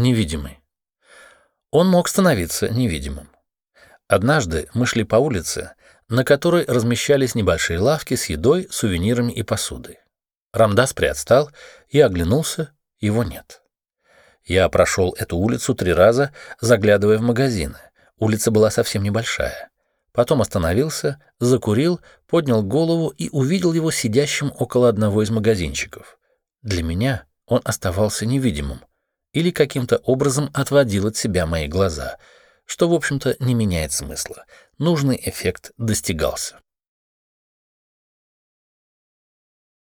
невидимый. Он мог становиться невидимым. Однажды мы шли по улице, на которой размещались небольшие лавки с едой, сувенирами и посудой. Рамдас приотстал и оглянулся, его нет. Я прошел эту улицу три раза, заглядывая в магазины. Улица была совсем небольшая. Потом остановился, закурил, поднял голову и увидел его сидящим около одного из магазинчиков. Для меня он оставался невидимым или каким-то образом отводил от себя мои глаза — что, в общем-то, не меняет смысла. Нужный эффект достигался.